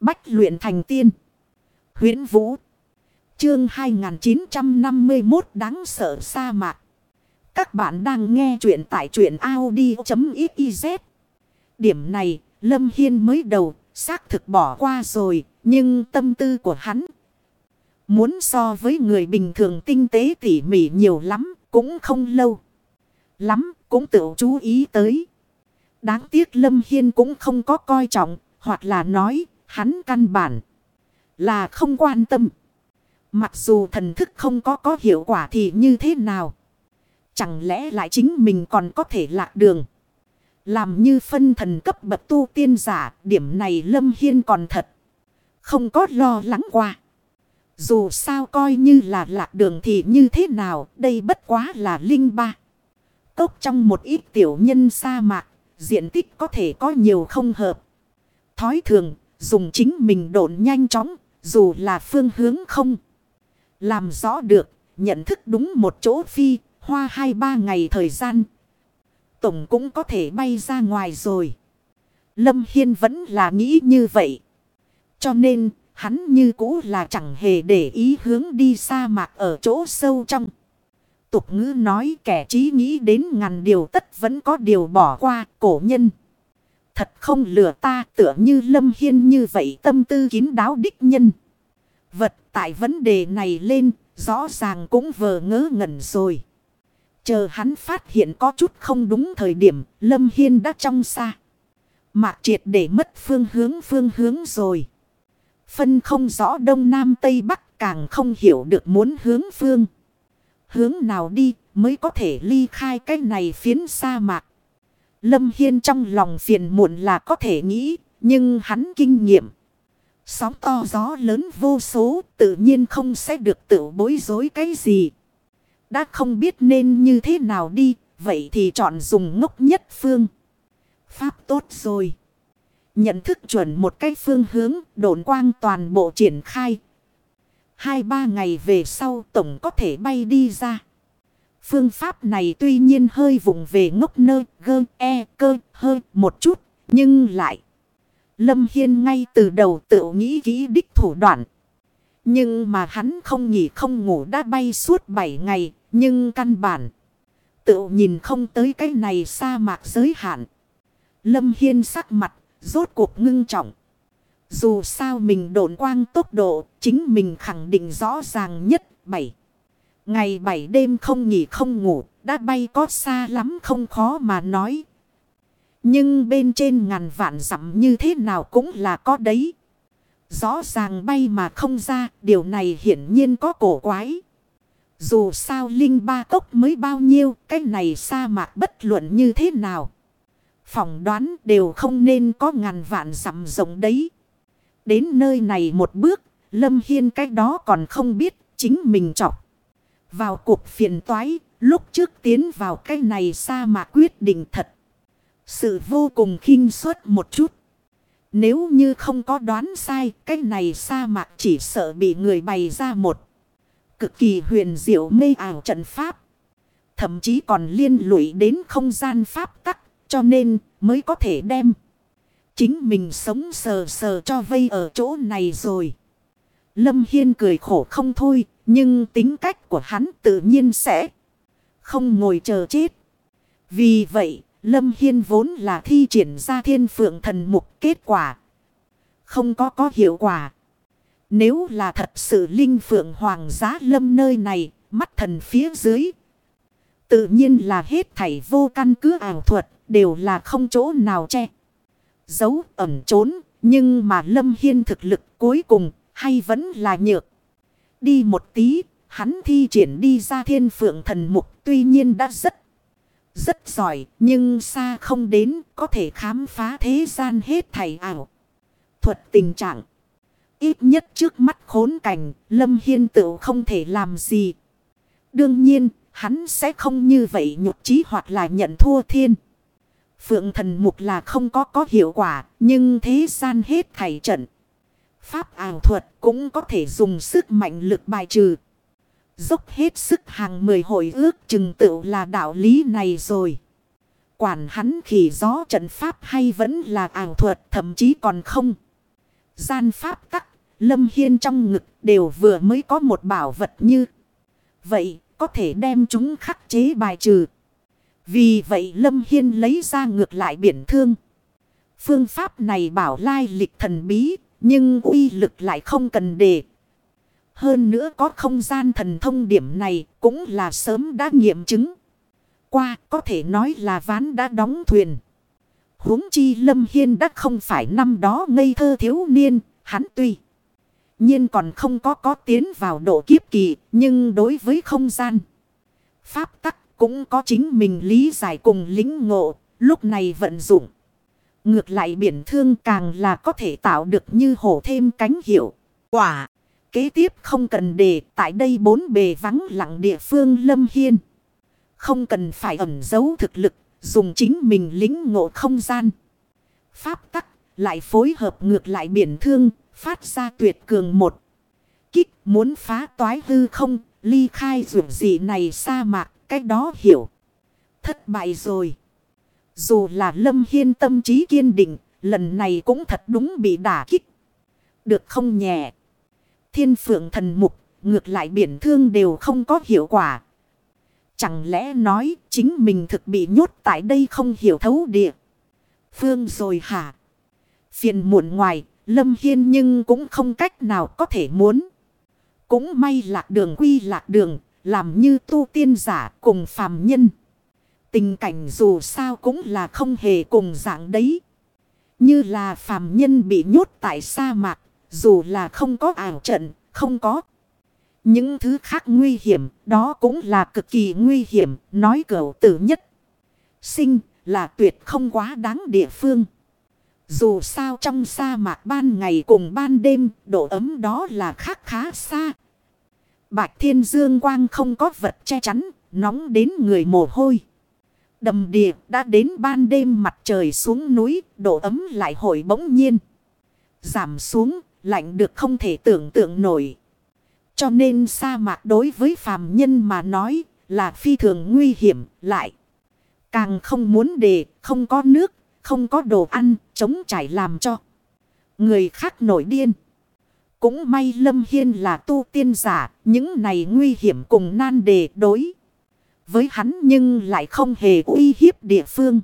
Bách luyện thành tiên. huyễn Vũ. Chương 2951 đáng sợ sa mạc. Các bạn đang nghe truyện tại truyện Audi.xyz. Điểm này, Lâm Hiên mới đầu, xác thực bỏ qua rồi, nhưng tâm tư của hắn muốn so với người bình thường tinh tế tỉ mỉ nhiều lắm, cũng không lâu. Lắm, cũng tự chú ý tới. Đáng tiếc Lâm Hiên cũng không có coi trọng, hoặc là nói, hắn căn bản là không quan tâm. Mặc dù thần thức không có có hiệu quả thì như thế nào? Chẳng lẽ lại chính mình còn có thể lạc đường? Làm như phân thần cấp bậc tu tiên giả, điểm này Lâm Hiên còn thật. Không có lo lắng qua. Dù sao coi như là lạc đường thì như thế nào, đây bất quá là linh ba. Cốc trong một ít tiểu nhân sa mạc, diện tích có thể có nhiều không hợp. Thói thường, dùng chính mình độn nhanh chóng, dù là phương hướng không. Làm rõ được, nhận thức đúng một chỗ phi, hoa hai ba ngày thời gian. Tổng cũng có thể bay ra ngoài rồi. Lâm Hiên vẫn là nghĩ như vậy. Cho nên, hắn như cũ là chẳng hề để ý hướng đi sa mạc ở chỗ sâu trong. Tục ngữ nói kẻ trí nghĩ đến ngàn điều tất vẫn có điều bỏ qua cổ nhân. Thật không lừa ta, tựa như Lâm Hiên như vậy tâm tư kín đáo đích nhân. Vật tại vấn đề này lên, rõ ràng cũng vờ ngớ ngẩn rồi. Chờ hắn phát hiện có chút không đúng thời điểm, Lâm Hiên đã trong xa. Mạc triệt để mất phương hướng phương hướng rồi. Phân không rõ đông nam tây bắc, càng không hiểu được muốn hướng phương. Hướng nào đi, mới có thể ly khai cái này phiến sa mạc. Lâm Hiên trong lòng phiền muộn là có thể nghĩ, nhưng hắn kinh nghiệm. Sóng to gió lớn vô số, tự nhiên không sẽ được tự bối rối cái gì. Đã không biết nên như thế nào đi, vậy thì chọn dùng ngốc nhất phương. Pháp tốt rồi. Nhận thức chuẩn một cái phương hướng, độn quang toàn bộ triển khai. Hai ba ngày về sau tổng có thể bay đi ra. Phương pháp này tuy nhiên hơi vùng về ngốc nơ, gơ, e, cơ, hơi một chút, nhưng lại. Lâm Hiên ngay từ đầu tự nghĩ kỹ đích thủ đoạn. Nhưng mà hắn không nghỉ không ngủ đã bay suốt 7 ngày, nhưng căn bản. Tự nhìn không tới cái này sa mạc giới hạn. Lâm Hiên sắc mặt, rốt cuộc ngưng trọng. Dù sao mình độn quang tốc độ, chính mình khẳng định rõ ràng nhất. 7. Ngày bảy đêm không nghỉ không ngủ, đã bay có xa lắm không khó mà nói. Nhưng bên trên ngàn vạn dặm như thế nào cũng là có đấy. Rõ ràng bay mà không ra, điều này hiển nhiên có cổ quái. Dù sao linh ba cốc mới bao nhiêu, cái này sa mạc bất luận như thế nào. Phỏng đoán đều không nên có ngàn vạn dặm rộng đấy. Đến nơi này một bước, Lâm Hiên cái đó còn không biết chính mình chọc. Vào cuộc phiền toái, lúc trước tiến vào cái này sa mạc quyết định thật. Sự vô cùng khinh suất một chút. Nếu như không có đoán sai, cái này sa mạc chỉ sợ bị người bày ra một. Cực kỳ huyền diệu mê ảo trận pháp. Thậm chí còn liên lụy đến không gian pháp tắc, cho nên mới có thể đem. Chính mình sống sờ sờ cho vây ở chỗ này rồi. Lâm Hiên cười khổ không thôi, nhưng tính cách của hắn tự nhiên sẽ không ngồi chờ chết. Vì vậy, Lâm Hiên vốn là thi triển ra thiên phượng thần mục kết quả. Không có có hiệu quả. Nếu là thật sự linh phượng hoàng giá lâm nơi này, mắt thần phía dưới. Tự nhiên là hết thảy vô căn cứ ảo thuật, đều là không chỗ nào che. Giấu ẩn trốn, nhưng mà lâm hiên thực lực cuối cùng hay vẫn là nhược. Đi một tí, hắn thi triển đi ra thiên phượng thần mục tuy nhiên đã rất, rất giỏi, nhưng xa không đến có thể khám phá thế gian hết Thầy ảo. Thuật tình trạng. Ít nhất trước mắt khốn cảnh, Lâm Hiên tự không thể làm gì. Đương nhiên, hắn sẽ không như vậy nhục trí hoặc là nhận thua thiên. Phượng thần mục là không có có hiệu quả, nhưng thế gian hết Thầy trận. Pháp ảo thuật cũng có thể dùng sức mạnh lực bài trừ. Dốc hết sức hàng mười hội ước chừng tự là đạo lý này rồi. Quản hắn khỉ gió trận pháp hay vẫn là ảo thuật thậm chí còn không. gian pháp tắc, Lâm Hiên trong ngực đều vừa mới có một bảo vật như. Vậy, có thể đem chúng khắc chế bài trừ. Vì vậy Lâm Hiên lấy ra ngược lại biển thương. Phương pháp này bảo lai lịch thần bí, nhưng uy lực lại không cần đề. Hơn nữa có không gian thần thông điểm này cũng là sớm đã nghiệm chứng. Qua có thể nói là ván đã đóng thuyền. huống chi Lâm Hiên đã không phải năm đó ngây thơ thiếu niên, hắn tuy nhiên còn không có có tiến vào độ kiếp kỳ, nhưng đối với không gian, pháp tắc cũng có chính mình lý giải cùng lính ngộ, lúc này vận dụng. Ngược lại biển thương càng là có thể tạo được như hổ thêm cánh hiệu. Quả, kế tiếp không cần để tại đây bốn bề vắng lặng địa phương lâm hiên. Không cần phải ẩn giấu thực lực, dùng chính mình lính ngộ không gian. Pháp tắc lại phối hợp ngược lại biển thương, phát ra tuyệt cường một. Kích muốn phá toái hư không, ly khai rượu gì này sa mạc, cách đó hiểu. Thất bại rồi. Dù là lâm hiên tâm trí kiên định, lần này cũng thật đúng bị đả kích. Được không nhẹ. Thiên phượng thần mục, ngược lại biển thương đều không có hiệu quả. Chẳng lẽ nói chính mình thực bị nhốt tại đây không hiểu thấu địa. Phương rồi hả? Phiền muộn ngoài, Lâm Hiên nhưng cũng không cách nào có thể muốn. Cũng may lạc đường quy lạc đường, làm như tu tiên giả cùng phàm nhân. Tình cảnh dù sao cũng là không hề cùng dạng đấy. Như là phàm nhân bị nhốt tại sa mạc, dù là không có ảo trận, không có. Những thứ khác nguy hiểm, đó cũng là cực kỳ nguy hiểm, nói cửu tử nhất. Sinh là tuyệt không quá đáng địa phương. Dù sao trong sa mạc ban ngày cùng ban đêm, độ ấm đó là khác khá xa. Bạch thiên dương quang không có vật che chắn, nóng đến người mồ hôi. Đầm địa đã đến ban đêm mặt trời xuống núi, độ ấm lại hồi bỗng nhiên. Giảm xuống, lạnh được không thể tưởng tượng nổi. Cho nên sa mạc đối với phàm nhân mà nói là phi thường nguy hiểm lại. Càng không muốn để không có nước, không có đồ ăn, chống trải làm cho. Người khác nổi điên. Cũng may Lâm Hiên là tu tiên giả, những này nguy hiểm cùng nan đề đối. Với hắn nhưng lại không hề uy hiếp địa phương.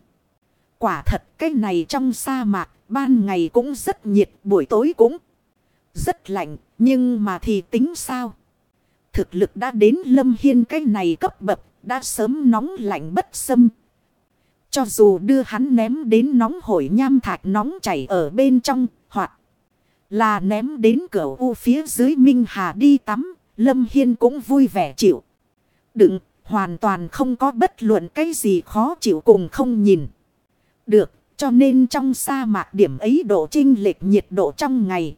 Quả thật cái này trong sa mạc, ban ngày cũng rất nhiệt, buổi tối cũng rất lạnh, nhưng mà thì tính sao? Thực lực đã đến Lâm Hiên cái này cấp bậc, đã sớm nóng lạnh bất xâm. Cho dù đưa hắn ném đến nóng hổi nham thạch nóng chảy ở bên trong, hoặc là ném đến cửa u phía dưới Minh Hà đi tắm, Lâm Hiên cũng vui vẻ chịu. Đừng, hoàn toàn không có bất luận cái gì khó chịu cùng không nhìn. Được, cho nên trong sa mạc điểm ấy độ trinh lệch nhiệt độ trong ngày.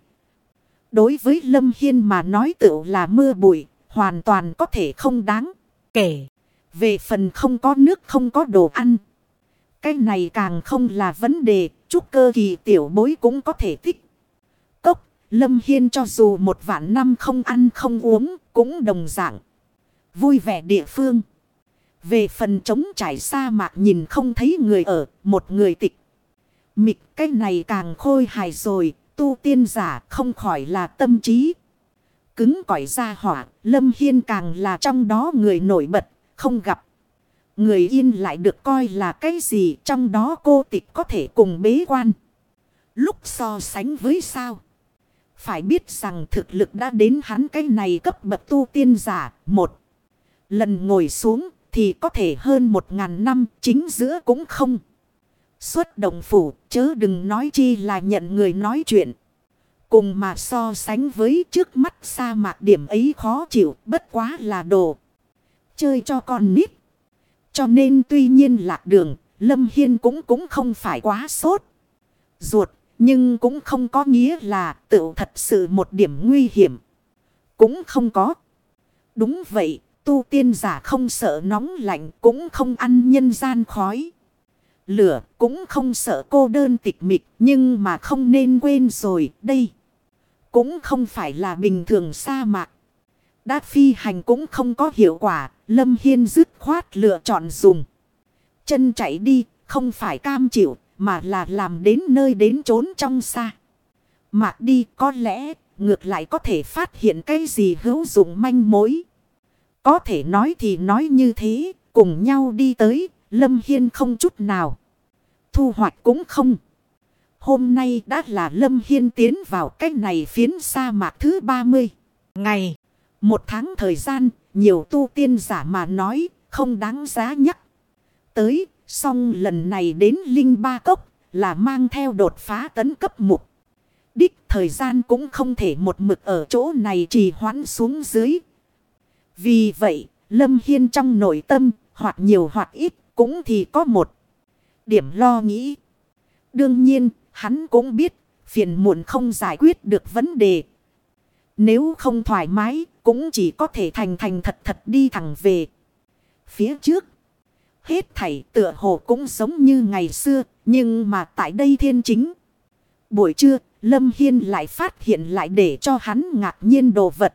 Đối với Lâm Hiên mà nói tựu là mưa bụi, hoàn toàn có thể không đáng kể. Về phần không có nước không có đồ ăn. Cái này càng không là vấn đề, chúc cơ kỳ tiểu bối cũng có thể thích Cốc, Lâm Hiên cho dù một vạn năm không ăn không uống, cũng đồng dạng. Vui vẻ địa phương. Về phần trống trải sa mạc nhìn không thấy người ở, một người tịch. Mịch cái này càng khôi hài rồi, tu tiên giả không khỏi là tâm trí. Cứng cỏi ra hỏa, Lâm Hiên càng là trong đó người nổi bật, không gặp. Người yên lại được coi là cái gì trong đó cô tịch có thể cùng bế quan. Lúc so sánh với sao? Phải biết rằng thực lực đã đến hắn cái này cấp bậc tu tiên giả. Một lần ngồi xuống thì có thể hơn một ngàn năm chính giữa cũng không. Xuất đồng phủ chớ đừng nói chi là nhận người nói chuyện. Cùng mà so sánh với trước mắt sa mạc điểm ấy khó chịu bất quá là đồ. Chơi cho con nít. Cho nên tuy nhiên lạc đường, Lâm Hiên cũng cũng không phải quá sốt. Ruột, nhưng cũng không có nghĩa là tự thật sự một điểm nguy hiểm. Cũng không có. Đúng vậy, tu tiên giả không sợ nóng lạnh, cũng không ăn nhân gian khói. Lửa cũng không sợ cô đơn tịch mịch, nhưng mà không nên quên rồi, đây. Cũng không phải là bình thường sa mạc. Đã phi hành cũng không có hiệu quả, Lâm Hiên dứt khoát lựa chọn dùng. Chân chạy đi, không phải cam chịu, mà là làm đến nơi đến trốn trong xa. Mạc đi có lẽ ngược lại có thể phát hiện cái gì hữu dụng manh mối. Có thể nói thì nói như thế, cùng nhau đi tới, Lâm Hiên không chút nào. Thu hoạch cũng không. Hôm nay đã là Lâm Hiên tiến vào cách này phiến sa mạc thứ 30. Ngày, một tháng thời gian, nhiều tu tiên giả mà nói, không đáng giá nhắc. Tới, xong lần này đến Linh Ba Cốc, là mang theo đột phá tấn cấp mục. Đích thời gian cũng không thể một mực ở chỗ này trì hoãn xuống dưới. Vì vậy, Lâm Hiên trong nội tâm, hoặc nhiều hoặc ít, cũng thì có một điểm lo nghĩ. Đương nhiên, hắn cũng biết, phiền muộn không giải quyết được vấn đề. Nếu không thoải mái, cũng chỉ có thể thành thành thật thật đi thẳng về. Phía trước, hết thảy tựa hồ cũng giống như ngày xưa, nhưng mà tại đây thiên chính. Buổi trưa, Lâm Hiên lại phát hiện lại để cho hắn ngạc nhiên đồ vật.